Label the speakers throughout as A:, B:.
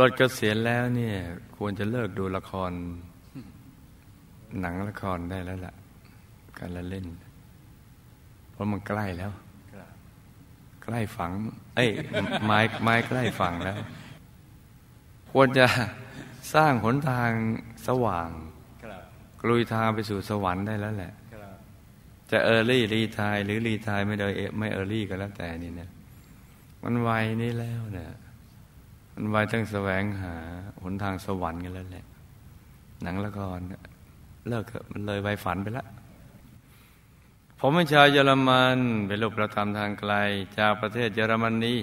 A: ปลดเกษียณแล้วเนี่ย ควรจะเลิกดูละคร หนังละครได้แล้วล่ะ การละเล่น เพราะมันใกล้แล้ว ใกล้ฝัง เอ้ยไม้ไม้ใกล้ฝังแล้ว ควรจะสร้างหนทางสว่างกรุยทางไปสู่สวรรค์ได้แล้วแหละจะ early retire หรือ retire ไม่ได้ไม่ early ก็แล้วแต่นี่เนี่ยมันไวนี่แล้วเนี่ย มันไวตั้งแสวงหาหนทางสวรรค์กันแล้วแหละ หนังละครเลิกมันเลยไวฝันไปละผมเป็นชาวเยอรมันเป็นลูกประธรรมทางไกล จากประเทศเยอรมนี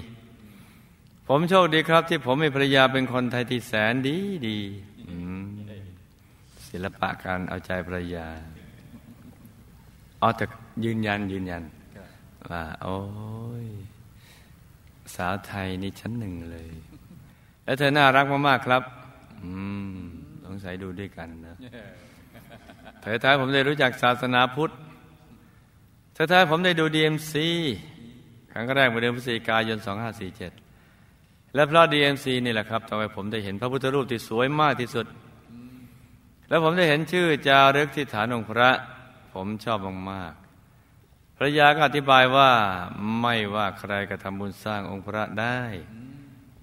A: ผมโชคดีครับ ที่ผมมีภรรยาเป็นคนไทยที่แสนดีดีศิลปะการเอาใจภรรยาเอาแต่ยืนยันยืนยันว่าโอ้ย สาวไทยนี่ชั้นหนึ่งเลย แล้วเธอน่ารักมากๆครับ อืมสงสัยดูด้วยกันนะ เธอทำให้ผมได้รู้จักศาสนาพุทธ เธอทำให้ผมได้ดู DMC ครั้งแรกเมื่อเดือนพฤศจิกายน 2547 และเพราะ DMC นี่แหละครับทำให้ผมได้เห็นพระพุทธรูปที่สวยมากที่สุด แล้วผมได้เห็นชื่อจารึกที่ฐานองค์พระ ผมชอบมากๆภรรยาก็อธิบายว่าไม่ว่าใครกระทำบุญสร้างองค์พระได้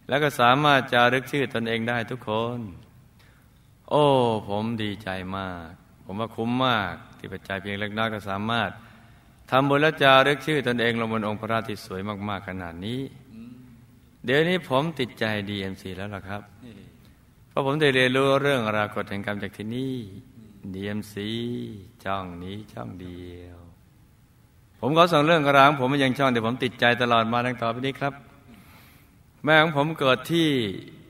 A: แล้วก็สามารถจารึกชื่อตนเองได้ทุกคน โอ้ ผมดีใจมาก ผมว่าคุ้มมาก ที่ปัจจัยเพียงเล็กน้อยก็สามารถทำบุญและจารึกชื่อตนเองลงบนองค์พระที่สวยมาก ๆ ขนาดนี้ เดี๋ยวนี้ผมติดใจดีเอ็มซีแล้วล่ะครับ เพราะผมได้เรียนรู้เรื่องรากฎแห่งกรรมจากที่นี่ดีเอ็มซีช่องนี้ช่องเดียว ผมขอส่งเรื่องกระรางผมมายังช่องแต่ผมติดใจตลอดมาตั้งต่อไปนี้ครับ แม่ของผมเกิดที่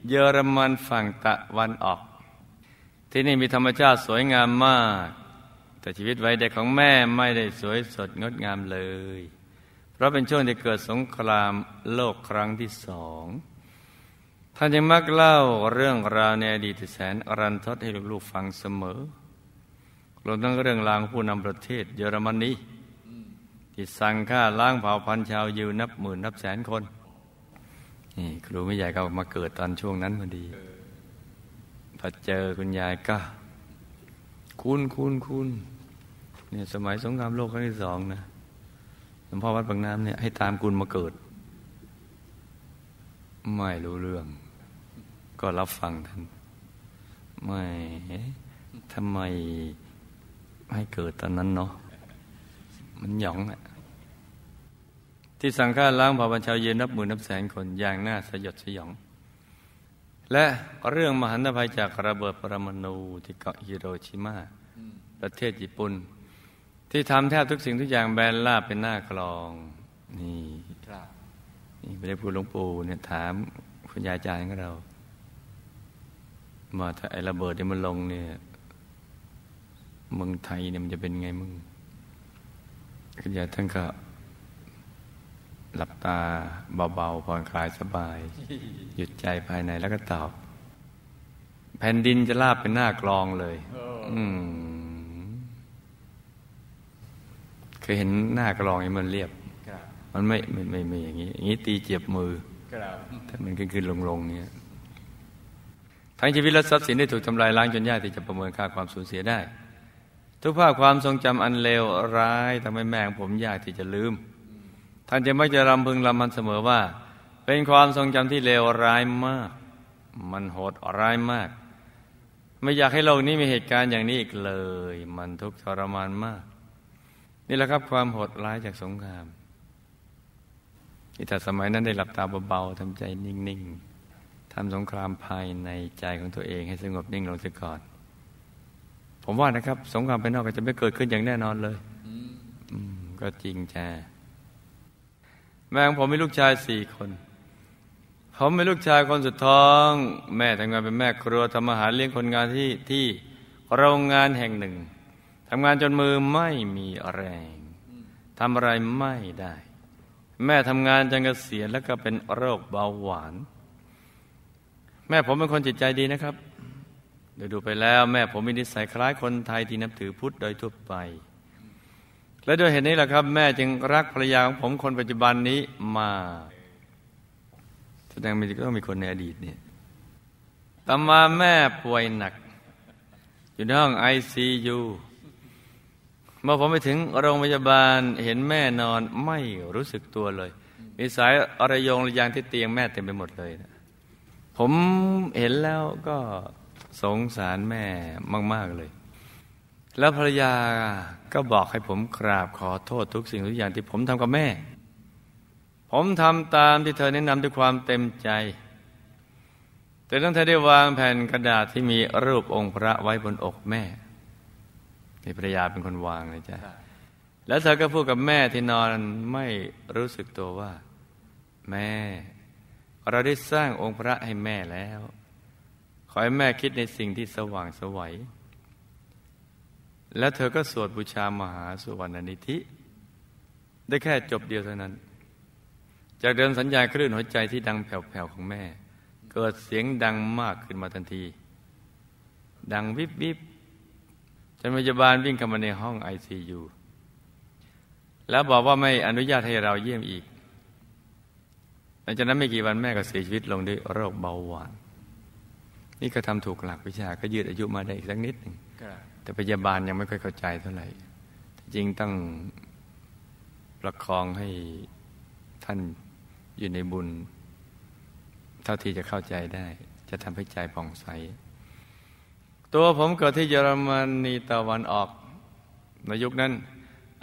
A: เยอรมันฝั่งตะวันออก ที่นี่มีธรรมชาติสวยงามมาก แต่ชีวิตวัยเด็กของแม่ไม่ได้สวยสดงดงามเลย เพราะเป็นช่วงที่เกิดสงครามโลกครั้งที่สองท่านยังมักเล่าเรื่องราวในอดีตแสนอรันทดให้ลูกๆฟังเสมอรวมทั้งเรื่องรางผู้นำประเทศเยอรมนีที่สั่งฆ่าล้างเผ่าพันธุ์ชาวยิวนับหมื่นนับแสนคน ครูไม่ใหญ่ก็มาเกิดตอนช่วงนั้นพอดีพอเจอคุณยายก็ คุณคุณคุณเนี่ยสมัยสงครามโลกครั้งที่สองนะหลวงพ่อวัดบางน้ำเนี่ยให้ตามคุณมาเกิด ไม่รู้เรื่อง ก็รับฟังท่านไม่ทำไมให้เกิดตอนนั้นเนาะมันหยองอะ ที่สังฆาล้างเผ่าบัญชาวเย็นนับหมื่นนับแสนคนอย่างน่าสยดสยอง และเรื่องมหันตภัยจากระเบิดปรมาณูที่เกาะฮิโรชิมาประเทศญี่ปุ่น ที่ทำแทบทุกสิ่งทุกอย่างแบนลาบเป็นหน้ากลอง นี่นี่ไม่ได้พูดหลวงปู่เนี่ยถามคุณยายจายของเรา มาถ้าไอ้ระเบิดที่มันลงเนี่ยเมืองไทยเนี่ยมันจะเป็นไงมึงคุณยายท่านก็ หลับตาเบาๆผ่อนคลายสบาย หยุดใจภายในแล้วก็ตอบ แผ่นดินจะลาบเป็นหน้ากลองเลย อืมเคยเห็นหน้ากลองอย่างมันเรียบมันไม่ไม่ไม่ไม่อย่างนี้อย่างนี้ตีเจ็บมือถ้ามันขึ้นขึ้นลงลงเนี้ยทั้งชีวิตและทรัพย์สินได้ถูกทำลายล้างจนยากที่จะประเมินค่าความสูญเสียได้ ทุกภาพความทรงจำอันเลวร้ายทำให้แม่ของผมยากที่จะลืม ท่านจะไม่จะรำพึงรำมันเสมอว่า เป็นความทรงจำที่เลวร้ายมาก มันโหดร้ายมาก ไม่อยากให้โลกนี้มีเหตุการณ์อย่างนี้อีกเลย มันทุกข์ทรมานมาก นี่แหละครับความโหดร้ายจากสงครามที่ถ้าสมัยนั้นได้หลับตาเบาๆทำใจนิ่งๆทำสงครามภายในใจของตัวเองให้สงบนิ่งลงเสียก่อน ผมว่านะครับ สงครามภายนอกก็จะไม่เกิดขึ้นอย่างแน่นอนเลยก็จริงจ้า แม่ของผมมีลูกชายสี่คน ผมเป็นลูกชายคนสุดท้อง แม่ทำงานเป็นแม่ครัวทำอาหารเลี้ยงคนงานที่ที่โรงงานแห่งหนึ่งทำงานจนมือไม่มีแรงทำอะไรไม่ได้ แม่ทำงานจนเกษียณแล้วก็เป็นโรคเบาหวาน แม่ผมเป็นคนจิตใจดีนะครับโดยดูไปแล้ว แม่ผมมีนิสัยคล้ายคนไทยที่นับถือพุทธโดยทั่วไป และโดยเหตุนี้แหละครับ แม่จึงรักภรรยาของผมคนปัจจุบันนี้มาแสดงมีก็ต้องมีคนในอดีตเนี่ยต่อมาแม่ป่วยหนัก อยู่ในห้องไอซียูเมื่อผมไปถึงโรงพยาบาลเห็นแม่นอนไม่รู้สึกตัวเลย มีสายอรยงระยางที่เตียงแม่เต็มไปหมดเลยนะผมเห็นแล้วก็สงสารแม่มาก ๆ เลย แล้วภรรยาก็บอกให้ผมกราบขอโทษทุกสิ่งทุกอย่างที่ผมทำกับแม่ ผมทำตามที่เธอแนะนำด้วยความเต็มใจ แต่ต้งเธอได้วางแผ่นกระดาษที่มีรูปองค์พระไว้บนอกแม่นี่ภรรยาเป็นคนวางเลยจ้ะแล้วเธอก็พูดกับแม่ที่นอนไม่รู้สึกตัวว่า แม่ เราได้สร้างองค์พระให้แม่แล้ว ขอให้แม่คิดในสิ่งที่สว่างสวัย แล้วเธอก็สวดบูชามหาสุวรรณนิธิ ได้แค่จบเดียวเท่านั้น จากเดิมสัญญาณคลื่นหัวใจที่ดังแผ่วๆของแม่ เกิดเสียงดังมากขึ้นมาทันที ดังวิบวิบจนพยาบาลวิ่งเข้ามาในห้องไอซียูแล้วบอกว่าไม่อนุญาตให้เราเยี่ยมอีกหลังจากนั้นไม่กี่วันแม่ก็เสียชีวิตลงด้วยโรคเบาหวาน นี่ก็ทำถูกหลักวิชาก็ยืดอายุมาได้อีกสักนิดหนึ่ง แต่พยาบาลยังไม่ค่อยเข้าใจเท่าไหร่จริงต้องประคองให้ท่านอยู่ในบุญ เท่าที่จะเข้าใจได้ จะทำให้ใจผ่องใส ตัวผมเกิดที่เยอรมนีตะวันออกในยุคนั้น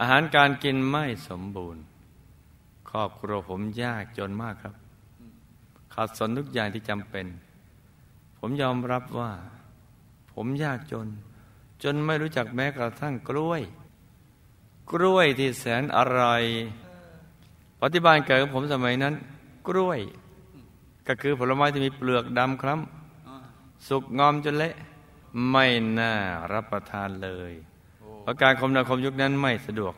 A: อาหารการกินไม่สมบูรณ์ครอบครัวผมยากจนมากครับ ขาดสนทุกอย่างที่จำเป็น ผมยอมรับว่า ผมยากจน จนไม่รู้จักแม้กระทั่งกล้วย กล้วยที่แสนอร่อยปฏิบัติเกิดของผมสมัยนั้น กล้วย ก็คือผลไม้ที่มีเปลือกดำคล้ำสุกงอมจนเละ ไม่น่ารับประทานเลยเพราะการคมนาคมยุคนั้นไม่สะดวก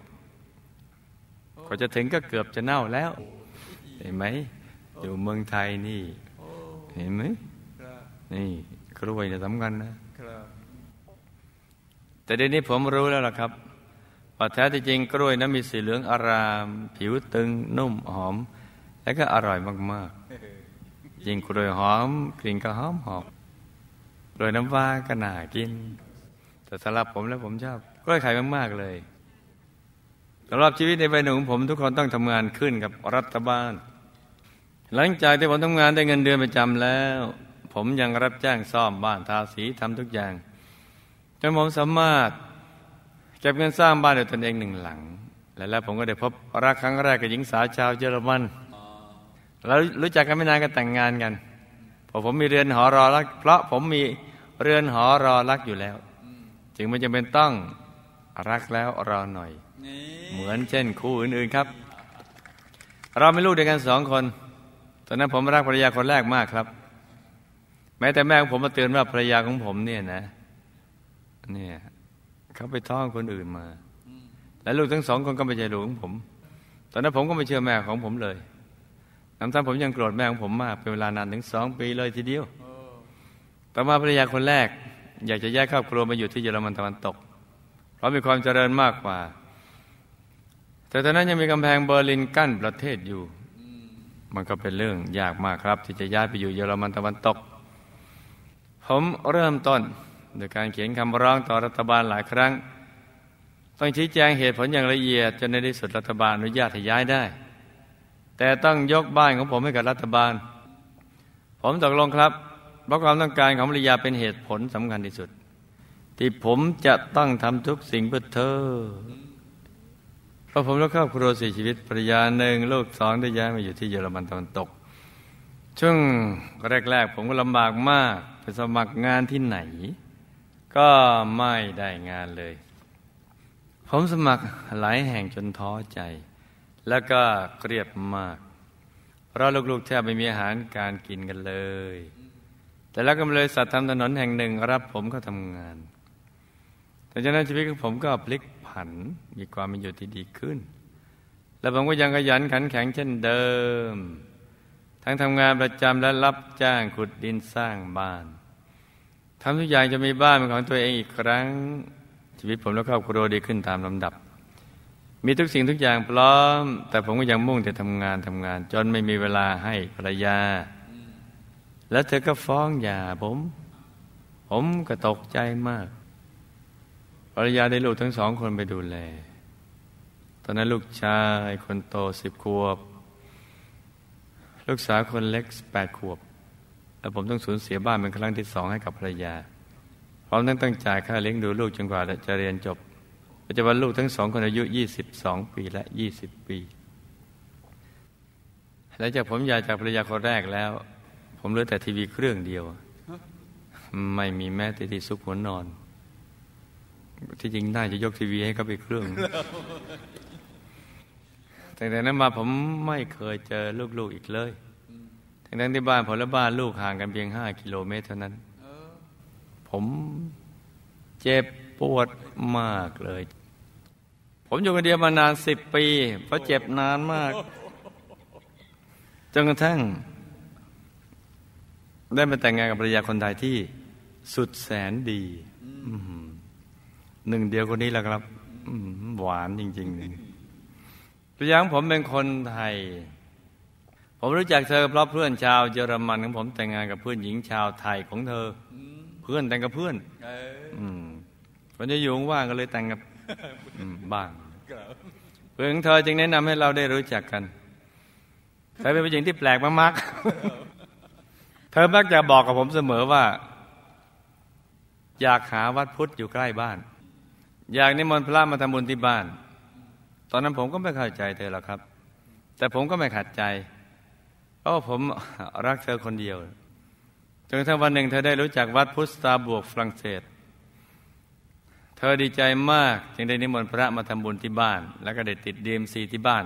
A: ก็จะถึงก็เกือบจะเน่าแล้ว เห็นไหม อยู่เมืองไทยนี่ เห็นไหมนี่กล้วยเนี่ยสำคัญนะ แต่เดี๋ยวนี้ผมรู้แล้วล่ะครับว่าแท้จริงกล้วยนั้นมีสีเหลืองอาราม ผิวตึงนุ่มหอม และก็อร่อยมากๆยิ่งกล้วยหอม กลิ่นก็หอมหอมกล้วยน้ำว้าก็น่ากิน แต่สำหรับผมแล้วผมชอบกล้วยไข่มากๆเลยสำหรับชีวิตในวัยหนุ่มผมทุกคนต้องทำงานขึ้นกับรัฐบาล หลังจากที่ผมทำงานได้เงินเดือนประจำแล้ว ผมยังรับจ้างซ่อมบ้านทาสีทำทุกอย่าง จนผมสามารถเก็บเงินสร้างบ้านด้วยตนเองหนึ่งหลัง และแล้วผมก็ได้พบรักครั้งแรกกับหญิงสาวชาวเยอรมันเรารู้จักกันไม่นานก็แต่งงานกันพอผมมีเรือนหอรอรัก เพราะผมมีเรือนหอรอรักอยู่แล้ว จึงไม่จำเป็นต้องรักแล้วรอหน่อย เหมือนเช่นคู่อื่นๆครับ เราไม่ลูกเดียวกันสองคน ตอนนั้นผมรักภรรยาคนแรกมากครับม้แต่แม่ของผมมาเตือนว่าภรรยาของผมเนี่ยนะ เนี่ยเขาไปท้องคนอื่นมา และลูกทั้งสองคนก็ไม่ใช่ลูกของผม ตอนนั้นผมก็ไม่เชื่อแม่ของผมเลยน้ำซ้ำผมยังโกรธแม่ของผมมากเป็นเวลานานถึงสองปีเลยทีเดียว ต่อมาภรรยาคนแรก อยากจะแยกครอบครัวมาอยู่ที่เยอรมันตะวันตก เพราะมีความเจริญมากกว่า แต่ตอนนั้นยังมีกำแพงเบอร์ลินกั้นประเทศอยู่ มันก็เป็นเรื่องยากมากครับ ที่จะย้ายไปอยู่เยอรมันตะวันตก ผมเริ่มต้น โดยการเขียนคำร้องต่อรัฐบาลหลายครั้ง ต้องชี้แจงเหตุผลอย่างละเอียดจนในที่สุดรัฐบาลอนุญาตให้ย้ายได้ แต่ต้องยกบ้านของผมให้กับรัฐบาล ผมตกลงครับเพราะความต้องการของภรรยาเป็นเหตุผลสำคัญที่สุด ที่ผมจะต้องทำทุกสิ่งเพื่อเธอเพราะผมและครอบครัวเสียชีวิตภรรยาหนึ่งลูกสองได้ย้ายมาอยู่ที่เยอรมันตะวันตก ช่วงแรก ๆ ผมก็ลำบากมากไปสมัครงานที่ไหน ก็ไม่ได้งานเลย ผมสมัครหลายแห่งจนท้อใจ แล้วก็เครียดมาก เพราะลูกๆแทบไม่มีอาหารการกินกันเลย แต่แล้วก็เลยสัตว์ทำถนนแห่งหนึ่งรับผมก็ทำงาน แต่จากนั้นชีวิตของผมก็พลิกผันมีความมีอยู่ที่ดีขึ้น และผมก็ยังขยันขันแข็งเช่นเดิม ทั้งทำงานประจำและรับจ้างขุดดินสร้างบ้าน ทำทุกอย่างจะมีบ้านเป็นของตัวเองอีกครั้ง ชีวิตผมและครอบครัวดีขึ้นตามลำดับ มีทุกสิ่งทุกอย่างพร้อม แต่ผมก็ยังมุ่งแต่ทำงานทำงาน จนไม่มีเวลาให้ภรรยา แล้วเธอก็ฟ้องหย่าผม ผมก็ตกใจมาก ภรรยาได้ลูกทั้งสองคนไปดูแล ตอนนั้นลูกชายคนโตสิบขวบ ลูกสาวคนเล็กแปดขวบ แล้วผมต้องสูญเสียบ้านเป็นครั้งที่สองให้กับภรรยา พร้อมทั้งตั้งจ่ายค่าเลี้ยงดูลูกจนกว่าจะเรียนจบ ปัจจุบันลูกทั้งสองคนอายุยี่สิบสองปีและยี่สิบปีหลังจากผมหย่าจากภรรยาคนแรกแล้ว ผมเหลือแต่ทีวีเครื่องเดียว ไม่มีแม้แต่ที่ซุกหัวนอน ที่จริงน่าจะยกทีวีให้เขาไปเครื่องแต่แต่นั้นมาผมไม่เคยเจอลูกๆอีกเลย ทั้งนั้นที่บ้านผมและบ้านลูกห่างกันเพียงห้ากิโลเมตรเท่านั้น ผมเจ็บปวดมากเลย ผมอยู่คนเดียวมานานสิบปี เพราะเจ็บนานมาก จนกระทั่ง ได้มาแต่งงานกับภรรยาคนไทยที่สุดแสนดีหนึ่งเดียวคนนี้แหละครับหวานจริงๆเลยตัวองผมเป็นคนไทย ผมรู้จักเธอเพราะเพื่อนชาวเยอรมันของผมแต่งงานกับเพื่อนหญิงชาวไทยของเธอ เพื่อนแต่งกับเพื่อนคนจะอยู่ว่างก็เลยแต่งกับบ้างเพื่อนของเธอจึงแนะนำให้เราได้รู้จักกันเธอเป็นผู้หญิงที่แปลกมากๆ เธอมักจะบอกกับผมเสมอว่า อยากหาวัดพุทธอยู่ใกล้บ้าน อยากนิมนต์พระมาทำบุญที่บ้าน ตอนนั้นผมก็ไม่เข้าใจเธอหรอกครับ แต่ผมก็ไม่ขัดใจ เพราะผมรักเธอคนเดียว จนกระทั่งวันหนึ่งเธอได้รู้จักวัดพุทธตาบวกฝรั่งเศส เธอดีใจมากจึงได้นิมนต์พระมาทำบุญที่บ้าน แล้วก็ได้ติดดีมซีที่บ้าน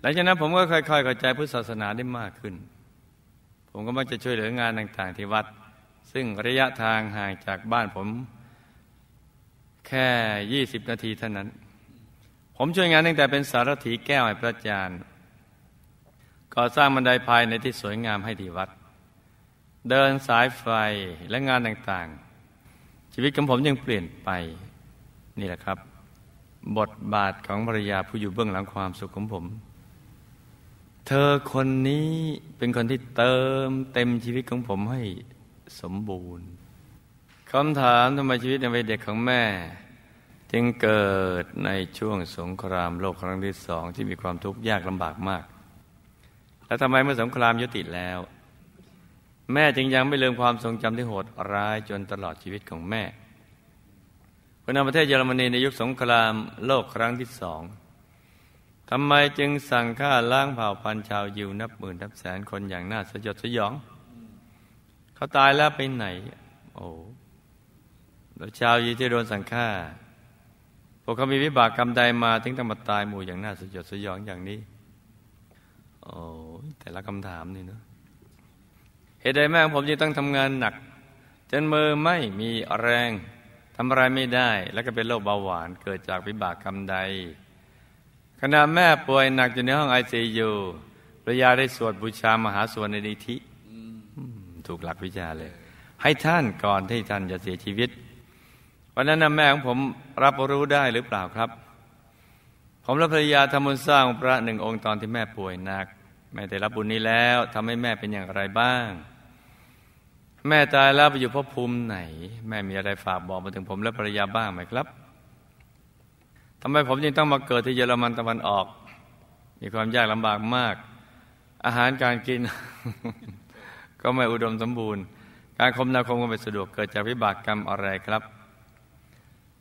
A: หลังจากนั้นผมก็ค่อยๆเข้าใจพุทธศาสนาได้มากขึ้น ผมก็มักจะช่วยเหลืองานต่างๆที่วัด ซึ่งระยะทางห่างจากบ้านผมแค่ยี่สิบนาทีเท่านั้น ผมช่วยงานตั้งแต่เป็นสารถีแก้วให้พระอาจารย์ ก่อสร้างบันไดภายในที่สวยงามให้ที่วัด เดินสายไฟและงานต่างๆ ชีวิตของผมยังเปลี่ยนไปนี่แหละครับ บทบาทของภรรยาผู้อยู่เบื้องหลังความสุขของผม เธอคนนี้เป็นคนที่เติมเต็มชีวิตของผมให้สมบูรณ์คำถามทำไมชีวิตในวัยเด็กของแม่ จึงเกิดในช่วงสงครามโลกครั้งที่สองที่มีความทุกข์ยากลำบากมาก แล้วทำไมเมื่อสงครามยุติแล้ว แม่จึงยังไม่ลืมความทรงจำที่โหดร้ายจนตลอดชีวิตของแม่คนในประเทศเยอรมนีในยุคสงครามโลกครั้งที่สองทำไมจึงสั่งฆ่าล้างเผ่าพันธุ์ชาวยิวนับหมื่นนับแสนคนอย่างน่าสยดสยอง เขาตายแล้วไปไหน โอ้แล้วชาวยีที่โดนสั่งฆ่าพวกเขามีวิบากกรรมใดมาถึงต้องมาตายหมู่อย่างน่าสยดสยองอย่างนี้ โอ้แต่ละคำถามนี่เนาะเหตุใดแม่ของผมจึงต้องทำงานหนัก จนมือไม่มีแรงทำอะไรไม่ได้ แล้วก็เป็นโรคเบาหวานเกิดจากวิบากกรรมใดขณะแม่ป่วยหนักอยู่ในห้องไอซียูพระยาได้สวดบูชามหาสวดในนิธิถูกหลักวิชาเลย ให้ท่านก่อนที่ท่านจะเสียชีวิตวันนั้นแม่ของผมรับรู้ได้หรือเปล่าครับ ผมและภรรยาทำบุญสร้างพระหนึ่งองค์ตอนที่แม่ป่วยหนัก แม่ได้รับบุญนี้แล้วทำให้แม่เป็นอย่างไรบ้าง แม่ตายแล้วไปอยู่ภพภูมิไหน แม่มีอะไรฝากบอกมาถึงผมและภรรยาบ้างไหมครับทำไมผมจึงต้องมาเกิดที่เยอรมันตะวันออก มีความยากลำบากมาก อาหารการกิน ก็ไม่อุดมสมบูรณ์ การคมนาคมก็ไม่สะดวกเกิดจากวิบากกรรมอะไรครับ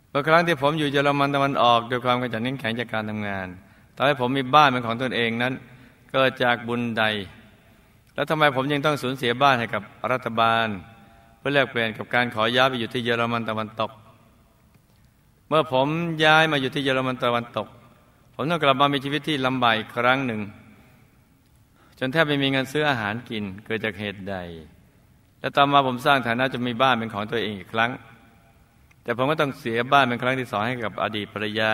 A: เมื่อครั้งที่ผมอยู่เยอรมันตะวันออกด้วยความขยันแข็งจากการทำงานทำให้ผมมีบ้านเป็นของตนเองนั้น เกิดจากบุญใด แล้วทำไมผมยังต้องสูญเสียบ้านให้กับรัฐบาล เพื่อแลกเปลี่ยนกับการขอย้ายไปอยู่ที่เยอรมันตะวันตก เมื่อผมย้ายมาอยู่ที่เยอรมันตะวันตก ผมต้องกลับมามีชีวิตที่ลำบากครั้งหนึ่ง จนแทบไม่มีเงินซื้ออาหารกินเกิดจากเหตุใด แล้วต่อมาผมสร้างฐานะจะมีบ้านเป็นของตัวเองอีกครั้ง แต่ผมก็ต้องเสียบ้านเป็นครั้งที่สองให้กับอดีตภรรยา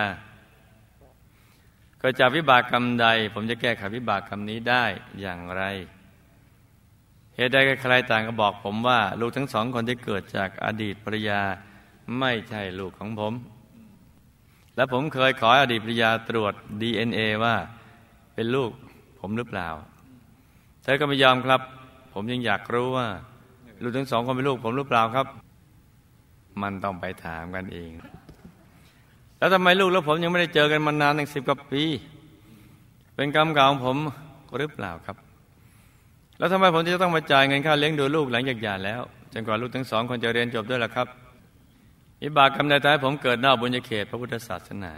A: กิดจากวิบากกรรมใด ผมจะแก้ไขวิบากกรรมนี้ได้อย่างไร เหตุใดใครต่างก็บอกผมว่า ลูกทั้งสองคนที่เกิดจากอดีตภรรยาไม่ใช่ลูกของผม และผมเคยขออดีตภรรยาตรวจ DNA ว่าเป็นลูกผมหรือเปล่า เธอก็ไม่ยอมครับ ผมยังอยากรู้ว่า ลูกทั้งสองคนเป็นลูกผมหรือเปล่าครับ มันต้องไปถามกันเอง แล้วทำไมลูกแล้วผมยังไม่ได้เจอกันมานานตั้งสิบกว่าปี เป็นกรรมเก่าของผมหรือเปล่าครับ แล้วทำไมผมจะต้องมาจ่ายเงินค่าเลี้ยงดูลูกหลังจากหย่าแล้วจนกว่าลูกทั้งสองคนจะเรียนจบด้วยล่ะครับอิบากกรรมใดท้ายผมเกิดนอกบุญญาเขตพระพุทธศาสนา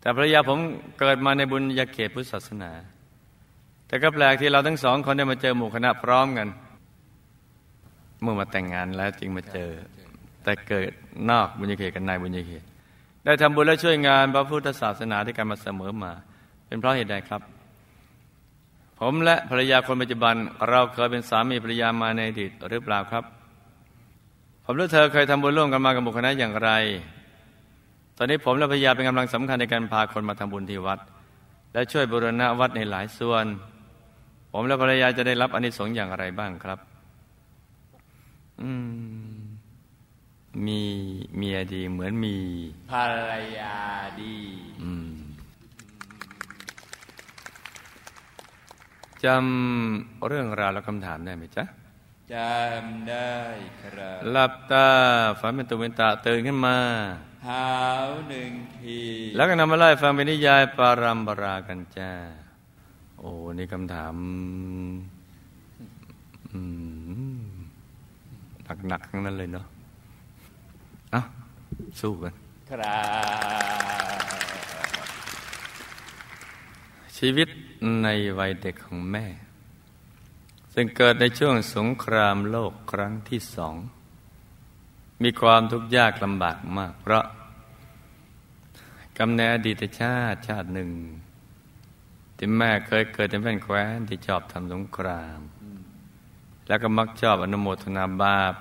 A: แต่ภรรยาผมเกิดมาในบุญญาเขตพุทธศาสนา แต่ก็แปลกที่เราทั้งสองคนได้มาเจอหมู่คณะพร้อมกันเมื่อมาแต่งงานแล้วจึงมาเจอ แต่เกิดนอกบุญญาเขตกันในบุญญาเขต ได้ทำบุญและช่วยงานพระพุทธศาสนาด้วยกันมาเสมอมา เป็นเพราะเหตุใดครับ ผมและภรรยาคนปัจจุบัน เราเคยเป็นสามีภรรยามาในอดีตหรือเปล่าครับ ผมและเธอเคยทำบุญร่วมกันมากับบุคคลนั้นอย่างไร ตอนนี้ผมและภรรยาเป็นกำลังสำคัญในการพาคนมาทำบุญที่วัด และช่วยบูรณะวัดในหลายส่วน ผมและภรรยาจะได้รับอนิสงส์อย่างไรบ้างครับ อืม มีเมียดีเหมือนมี
B: ภรรยาดี
A: อืมจำเรื่องราวและคำถามได้ไหมจ๊ะ
B: จำได้ครับ
A: หลับตาฝันเป็นตุเป็นตาตื่นขึ้นมา
B: หาวหนึ่งที
A: แล้วก็นำมาไล่ฟังเป็นนิยายปารัมปรากันจ้า โอ้นี่คำถามหนักๆทั้งนั้นเลยเนาะ เอาสู้กัน
B: ครับ
A: ชีวิตในวัยเด็กของแม่ ซึ่งเกิดในช่วงสงครามโลกครั้งที่สอง มีความทุกข์ยากลำบากมาก เพราะกำเนิดอดีตชาติชาติหนึ่ง ที่แม่เคยเกิดในแผ่นแคว้นที่ชอบทำสงคราม แล้วก็มักชอบอนุโมทนาบาป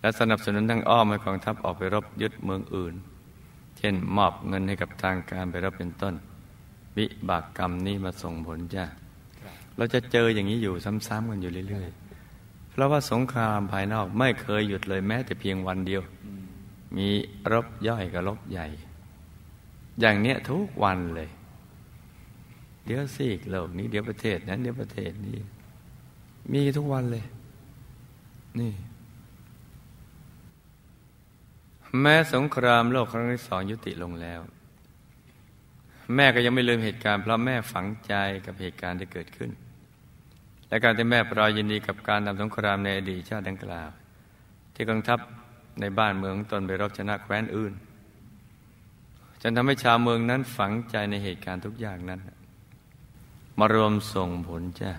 A: และสนับสนุนทั้งอ้อมให้กองทัพออกไปรบยึดเมืองอื่น เช่นมอบเงินให้กับทางการไปรบเป็นต้น วิบากกรรมนี้มาส่งผลจ้าเราจะเจออย่างนี้อยู่ซ้ำๆกันอยู่เรื่อยๆ เพราะว่าสงครามภายนอกไม่เคยหยุดเลยแม้แต่เพียงวันเดียว มีรบย่อยกับรบใหญ่ อย่างเนี้ยทุกวันเลย เดี๋ยวซีกโลกนี้เดี๋ยวประเทศนั้นเดี๋ยวประเทศนี้ มีทุกวันเลย นี่ แม้สงครามโลกครั้งที่สองยุติลงแล้ว แม่ก็ยังไม่ลืมเหตุการณ์เพราะแม่ฝังใจกับเหตุการณ์ที่เกิดขึ้น และการที่แม่ปรอยยินดีกับการทำสงครามในอดีตชาติดังกล่าว ที่กองทัพในบ้านเมืองตนไปรบชนะแคว้นอื่นจนทำให้ชาวเมืองนั้นฝังใจในเหตุการณ์ทุกอย่างนั้น มารวมส่งผลจ้ะ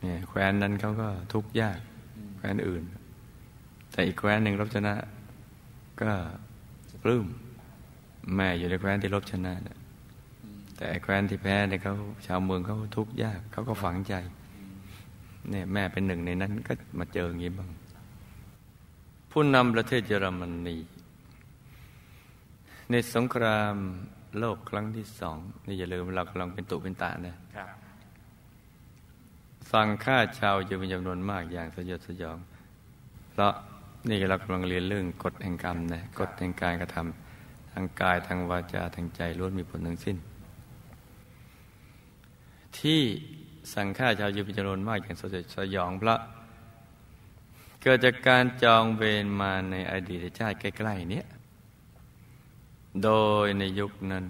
A: เนี่ยแคว้นนั้นเขาก็ทุกข์ยากแคว้นอื่น แต่อีกแคว้นหนึ่งรบชนะ ก็ปลื้มแม่อยู่ในแคว้นที่รบชนะแต่แคว้นที่แพ้เนี่ยเขาชาวเมืองเขาทุกข์ยากเขาก็ฝังใจเนี่ยแม่เป็นหนึ่งในนั้นก็มาเจออย่างนี้บ้าง ผู้นำประเทศเยอรมนีในสงครามโลกครั้งที่สองนี่อย่าลืมเรากำลังเป็นตุเป็นตานะสั่งฆ่าชาวเยอเป็นจำนวนมากอย่างสยดสยอง เพราะ นี่เรากำลังเรียนเรื่องกฎแห่งกรรมนะกฎแห่งการกระทำทางกายทางวาจาทางใจล้วนมีผลทั้งสิ้น ที่สั่งฆ่าชาวยูปิจรนมากอย่างสดสยองพระเกิดจากการจองเวรมาในอดีตชาติใกล้ๆนี้โดยในยุคนั้น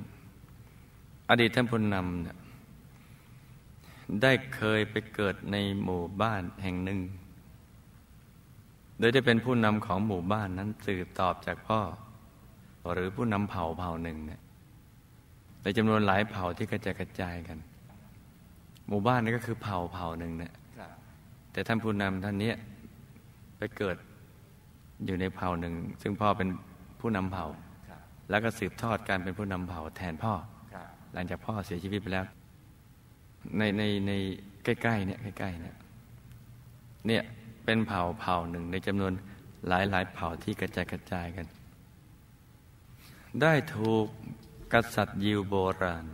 A: อดีตท่านพุนำเนำได้เคยไปเกิดในหมู่บ้านแห่งหนึ่ง โดยได้เป็นผู้นำของหมู่บ้านนั้นสืบตอบจากพ่อ หรือผู้นำเผ่าเผ่าหนึ่งเนี่ยในจำนวนหลายเผ่าที่กระจายกระจายกัน หมู่บ้านนี่ก็คือเผ่าเผ่าหนึ่งเนี่ยแต่ท่านผู้นำท่านนี้ไปเกิดอยู่ในเผ่าหนึ่ง ซึ่งพ่อเป็นผู้นำเผ่า แล้วก็สืบทอดการเป็นผู้นำเผ่าแทนพ่อ หลังจากพ่อเสียชีวิตไปแล้ว ในในในใกล้ๆเนี่ยใกล้ๆเนี่ยเนี่ย เป็นเผ่าเผ่าหนึ่งในจำนวนหลายหลายเผ่าที่กระจายกระจายกัน ได้ถูกกษัตริย์ยิวโบราณ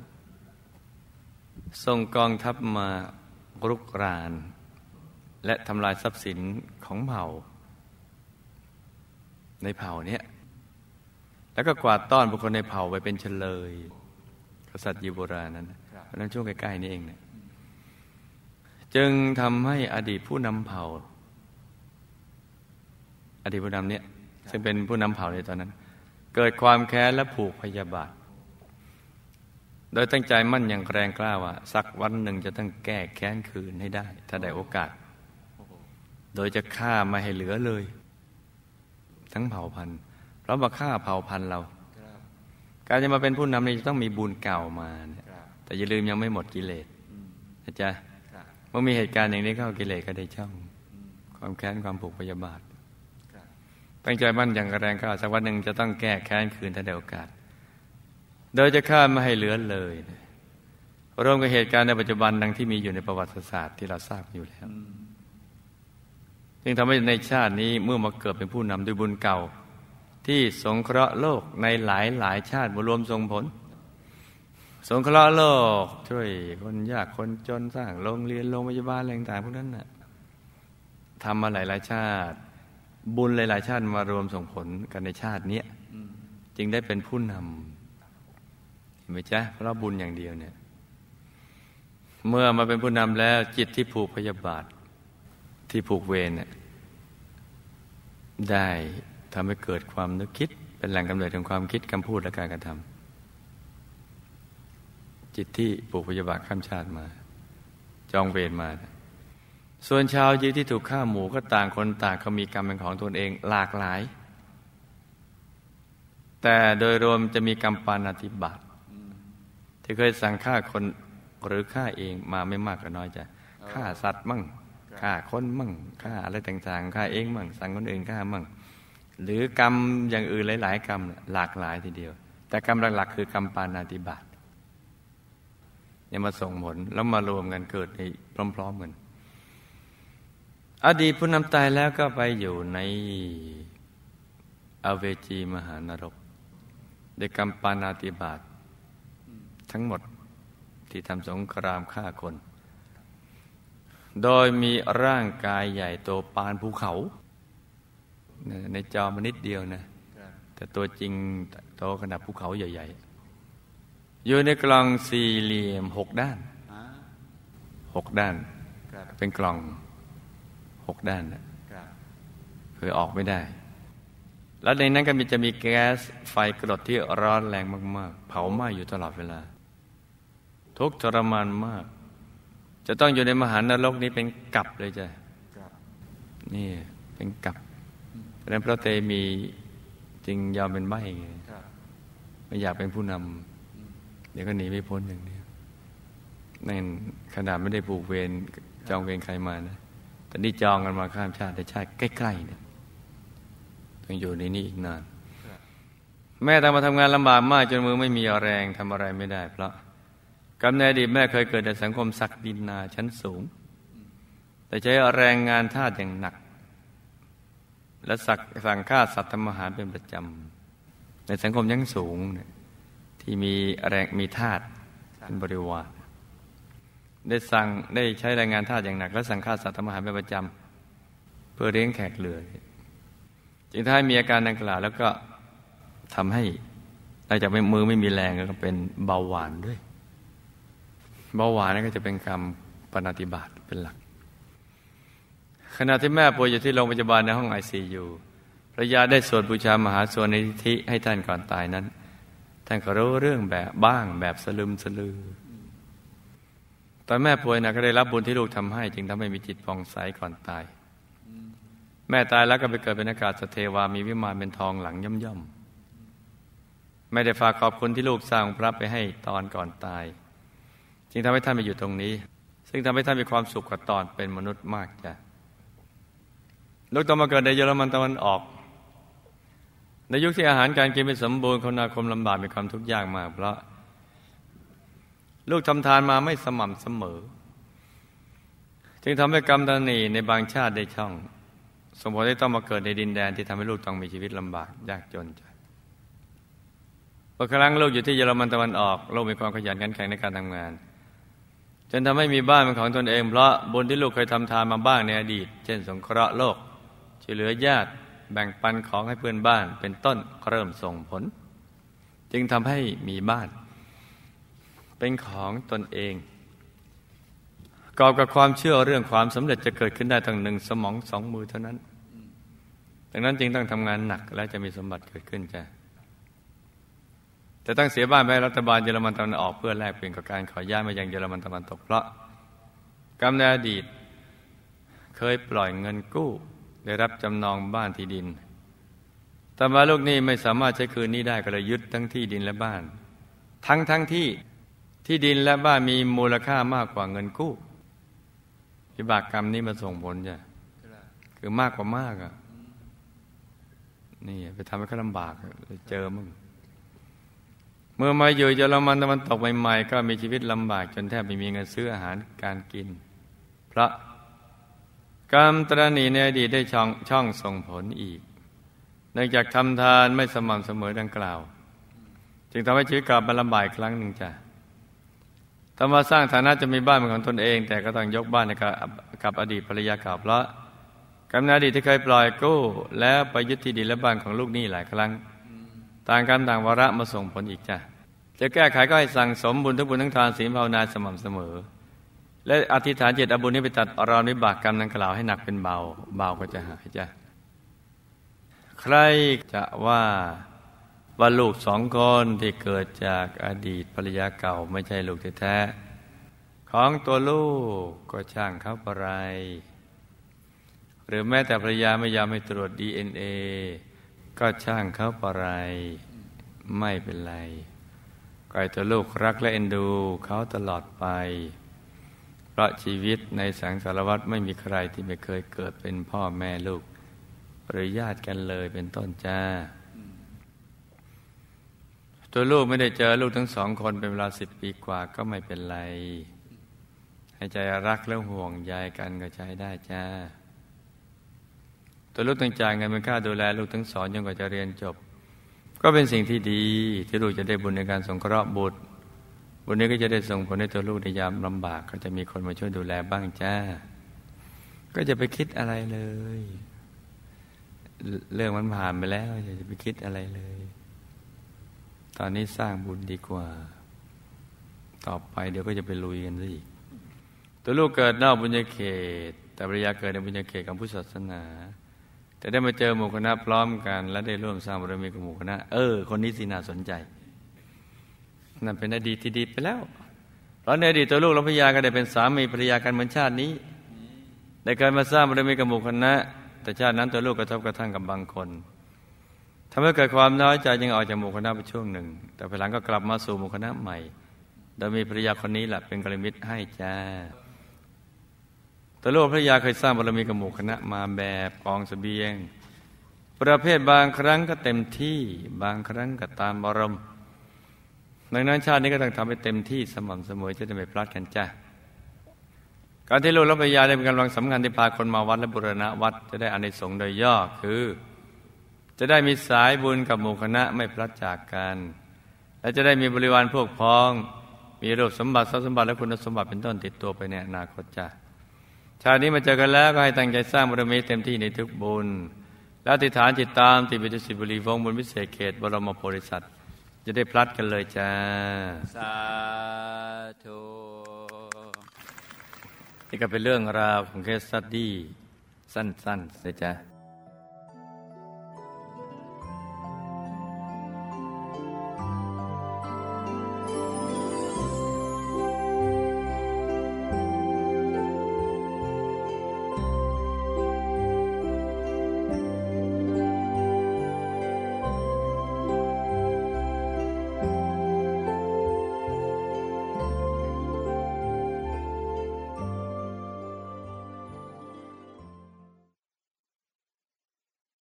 A: ส่งกองทัพมารุกราน และทำลายทรัพย์สินของเผ่า ในเผ่าเนี้ยแล้วก็กวาดต้อนบุคคลในเผ่าไปเป็นเฉลย กษัตริย์ยิวโบราณนั้นเพราะนั้นช่วงใกล้ๆนี้เองเนี่ยจึงทำให้อดีตผู้นำเผ่า อดีตผู้นำเนี่ยซึ่งเป็นผู้นำเผ่าในตอนนั้น เกิดความแค้นและผูกพยาบาท โดยตั้งใจมั่นอย่างแรงกล้าว่า สักวันหนึ่งจะต้องแก้แค้นคืนให้ได้ ถ้าได้โอกาส โดยจะฆ่ามาให้เหลือเลย ทั้งเผ่าพันธุ์เพราะมาฆ่าเผ่าพันธุ์เรา การจะมาเป็นผู้นำนี่จะต้องมีบุญเก่ามาเนี่ยแต่อย่าลืมยังไม่หมดกิเลสนะจ๊ะเมื่อมีเหตุการณ์อย่างนี้เข้ากิเลสก็ได้ช่อง ความแค้นความผูกพยาบาท ตั้งใจมั่นอย่างแรงก็สักวันหนึ่งจะต้องแก้แค้นคืนถ้าได้โอกาส โดยจะฆ่าไม่ให้เหลือเลยรวมกับเหตุการณ์ในปัจจุบันดังที่มีอยู่ในประวัติศาสตร์ที่เราทราบอยู่แล้วจึงทำให้ในชาตินี้เมื่อมาเกิดเป็นผู้นำด้วยบุญเก่า ที่สงเคราะห์โลกในหลายหลายชาติมารวมทรงผล สงเคราะห์โลก ช่วยคนยากคนจนสร้างโรงเรียนโรงพยาบาลอะไรต่างพวกนั้นนะ่ะทำมาหลายหลายชาติ บุญหลาย ๆ ชาติมารวมส่งผลกันในชาตินี้จึงได้เป็นผู้นำเห็นไหมจ๊ะเพราะบุญอย่างเดียวเนี่ย เมื่อมาเป็นผู้นำแล้วจิตที่ผูกพยาบาท ที่ผูกเวรเนี่ยได้ทำให้เกิดความนึกคิด เป็นแหล่งกำเนิดของความคิดคำพูดและการกระทำจิตที่ปลูกพยาบาทข้ามชาติมา จองเวรมา ส่วนชาวยิวที่ถูกฆ่าหมูก็ต่างคนต่างเขามีกรรมเป็นของตนเองหลากหลาย แต่โดยรวมจะมีกรรมปานาติบาตที่เคยสั่งฆ่าคนหรือฆ่าเองมาไม่มากก็น้อยจะฆ่าสัตว์มั่งฆ่าคนมั่งฆ่าอะไรต่างๆฆ่าเองมั่งสั่งคนอื่นฆ่ามั่ง หรือกรรมอย่างอื่นหลาย ๆ กรรมหลากหลายทีเดียว แต่กรรมหลักๆคือกรรมปานาติบาตเนี่ยมาส่งผลแล้วมารวมกันเกิดในพร้อม ๆกัน อดีตผู้นำตายแล้วก็ไปอยู่ในอเวจีมหานรกด้กรรมปานาติบาตทั้งหมดที่ทำสงครามฆ่าคน โดยมีร่างกายใหญ่โตปานภูเขา ในจอมนิดเดียวนะ แต่ตัวจริงโตขนาดภูเขาใหญ่ ๆ อยู่ในกล่องสี่เหลี่ยมหกด้านหกด้าน เป็นกล่อง หกด้านนะเพื่อออกไม่ได้ แล้วในนั้นก็มีจะมีแก๊สไฟกรดที่ร้อนแรงมากๆ เผาไหม้อยู่ตลอดเวลา ทุกทรมานมาก จะต้องอยู่ในมหานรกนี้เป็นกับเลยจ้ะนี่เป็นกับเพราะนั้นพระเตมีจึงยอมเป็นใบไม่อยากเป็นผู้นำเดี๋ยวก็หนีไม่พ้นอย่างนี้นั่นขนาดไม่ได้ผูกเวรจองเวรใครมานะ แต่นี่จองกันมาข้ามชาติแต่ชาติใกล้ๆเนี่ยต้องอยู่ในนี้อีกนาน แม่ต้องมาทำงานลำบากมากจนมือไม่มีแรงทำอะไรไม่ได้ เพราะกำเนิดดีแม่เคยเกิดในสังคมศักดินาชั้นสูง แต่ใช้แรงงานทาสอย่างหนัก และสักสั่งฆ่าสัตว์ทำอาหารเป็นประจำในสังคมยังสูงเนี่ยที่มีแรงมีธาตุเป็นบริวาร ได้สั่งได้ใช้แรงงานธาตุอย่างหนัก และสั่งฆ่าสัตว์ทำอาหารเป็นประจำเพื่อเลี้ยงแขกเรือ จึงถ้ายมีอาการดังกล่าวแล้วก็ทำให้หลังจากมือไม่มีแรงก็เป็นเบาหวานด้วย เบาหวานนั่นก็จะเป็นกรรมปฏิบัติเป็นหลัก ขณะที่แม่ป่วยอยู่ที่โรงพยาบาลในห้องไอซียูพระยาได้สวดบูชามหาสวนิธิให้ท่านก่อนตายนั้น ท่านก็รู้เรื่องแบบบ้างแบบสลึมสลือ ตอนแม่ป่วยนะก็ได้รับบุญที่ลูกทำให้ จึงทำให้มีจิตผ่องใสก่อนตาย แม่ตายแล้วก็ไปเกิดเป็นอากาศสเทวามีวิมานเป็นทองหลังย่อมย่อมไม่ได้ฝากขอบคุณที่ลูกสร้างพระไปให้ตอนก่อนตาย จึงทำให้ท่านมาอยู่ตรงนี้ ซึ่งทำให้ท่านมีความสุขกว่าตอนเป็นมนุษย์มากจ้ะลูกต้องมาเกิดในเยอรมันตะวันออก ในยุคที่อาหารการกินไม่สมบูรณ์คนนาคมลำบากมีความทุกข์ยากมาก เพราะ ลูกทำทานมาไม่สม่ำเสมอ จึงทำให้กรรมตนีในบางชาติได้ช่อง สมผลที่ต้องมาเกิดในดินแดนที่ทำให้ลูกต้องมีชีวิตลำบากยากจนใจบางครั้งลูกอยู่ที่เยอรมันตะวันออกลูกมีความขยันขันแข็งในการทำงาน จนทำให้มีบ้านเป็นของตนเอง เพราะบุญที่ลูกเคยทำทานมาบ้างในอดีต เช่น สงเคราะห์โลกช่วยเหลือญาติแบ่งปันของให้เพื่อนบ้านเป็นต้นเริ่มส่งผล จึงทำให้มีบ้าน เป็นของตนเองกอบกับความเชื่อเรื่องความสำเร็จจะเกิดขึ้นได้ตั้งหนึ่งสมองสองมือเท่านั้น ดังนั้นจึงต้องทำงานหนักและจะมีสมบัติเกิดขึ้นจ้ะแต่ต้องเสียบ้านไปรัฐบาลเยอรมันตะวันออกเพื่อแลกเปลี่ยนกับการขอย้ายมายังเยอรมันตะวันตกเพราะกรรมในอดีต เคยปล่อยเงินกู้ ได้รับจำนองบ้านที่ดิน แต่มาลูกนี้ไม่สามารถใช้คืนนี้ได้ก็เลยยึดทั้งที่ดินและบ้าน ทั้งทั้งที่ ที่ดินและบ้านมีมูลค่ามากกว่าเงินกู้วิบากกรรมนี้มาส่งผลจ้ะคือมากกว่ามากอะนี่ไปทำให้เขาลำบากเจอมึงเมื่อมาอยู่เยอรมันตะวันตกใหม่ๆก็มีชีวิตลำบากจนแทบไม่มีเงินซื้ออาหารการกิน เพราะกรรมตรณีในอดีตได้ช่องช่องส่งผลอีกเนื่องจากทำทานไม่สม่ำเสมอดังกล่าว จึงทำให้ชีวิตกลับมาลำบากครั้งหนึ่งจ้ะ ถ้ามาสร้างฐานะจะมีบ้านเป็นของตนเอง แต่ก็ต้องยกบ้านในกับอดีตภรรยาเก่าเพราะกำนิดอดีตที่เคยปล่อยกู้แล้วไปยึดที่ดินและบ้านของลูกหนี้หลายครั้ง ต่างกรรมต่างวาระมาส่งผลอีกจ้ะจะแก้ไขก็ให้สั่งสมบุญทั้งบุญทั้งทานศีลภาวนาสม่ำเสมอ และอธิษฐานเจตอบุญนี้ไปตัดอรนิบากกรรมนั้นกล่าวให้หนักเป็นเบาเบาก็จะหายจ้ะใครจะว่า ว่าลูกสองคนที่เกิดจากอดีตภรรยาเก่าไม่ใช่ลูกแท้ๆของตัวลูกก็ช่างเขาประไร หรือแม้แต่ภรรยาไม่ยอมให้ตรวจดีเอ็นเอก็ช่างเขาปะไร ไม่เป็นไรก่อยตัวลูกรักและเอ็นดูเขาตลอดไป เพราะชีวิตในสังสารวัตรไม่มีใครที่ไม่เคยเกิดเป็นพ่อแม่ลูก หรือญาติกันเลยเป็นต้นจ้า ตัวลูกไม่ได้เจอลูกทั้งสองคนเป็นเวลาสิบปีกว่าก็ไม่เป็นไร ให้ใจรักและห่วงใยกันก็ใช้ได้จ้า ตัวลูกต้องจ่ายเงินเป็นค่าดูแลลูกทั้งสอนจนกว่าจะเรียนจบ ก็เป็นสิ่งที่ดีที่ลูกจะได้บุญในการสงเคราะห์บุตร บุญนี้ก็จะได้ส่งผลให้ตัวลูกในยามลำบากก็จะมีคนมาช่วยดูแลบ้างจ้า ก็จะไปคิดอะไรเลย เรื่องมันผ่านไปแล้วจะไปคิดอะไรเลย ตอนนี้สร้างบุญดีกว่า ต่อไปเดี๋ยวก็จะไปลุยกันซะอีก ตัวลูกเกิดนอกบุญญาเขต แต่ภรรยาเกิดในบุญญาเขตของพุทธศาสนา แต่ได้มาเจอหมู่คณะพร้อมกัน และได้ร่วมสร้างบารมีกับหมู่คณะ เออ คนนี้สิน่าสนใจ นั่นเป็นอดีตที่ดีไปแล้วเพราะในอดีตตัวลูกและภรรยาก็ได้เป็นสามีภรรยากันเหมือนชาตินี้ ได้เกิดมาสร้างบารมีกับหมู่คณะ แต่ชาตินั้นตัวลูกกระทบกระทั่งกับบางคน ทำให้เกิดความน้อยใจยังออกจากหมู่คณะไปช่วงหนึ่ง แต่ภายหลังก็กลับมาสู่หมู่คณะใหม่ โดยมีภรรยาคนนี้แหละเป็นกลมิตรให้จ้าแต่โลกพระยาเคยสร้างบารมีกับหมู่คณะมาแบบกองสเสบียง ประเภทบางครั้งก็เต็มที่บางครั้งก็ตามบารมดังนั้นชาตินี้ก็ต้องทำให้เต็มที่สม่ำเสมอจะได้ไม่พลาดกันจ้าการที่โลกและพยาได้เป็นกำลังสำคัญที่พาคนมาวัดและบุรณะวัดจะได้อานิสงส์โดยย่อคือ จะได้มีสายบุญกับหมู่คณะไม่พลัดจากกัน และจะได้มีบริวารพวกพ้อง มีรูปสมบัติทรัพย์สมบัติและคุณสมบัติเป็นต้นติดตัวไปในอนาคตจ้าชาตินี้มาเจอกันแล้วก็ให้ตั้งใจสร้างบารมีเต็มที่ในทุกบุญ แล้วติฐานจิตตามติปิสิบุรีฟงบุญวิเศษเขตบรมโพธิสัตว์จะได้พลัดกันเลยจ้า
B: สาธุ
A: นี่ก็เป็นเรื่องราวของเคสสตดี้สั้นๆเลยจ้า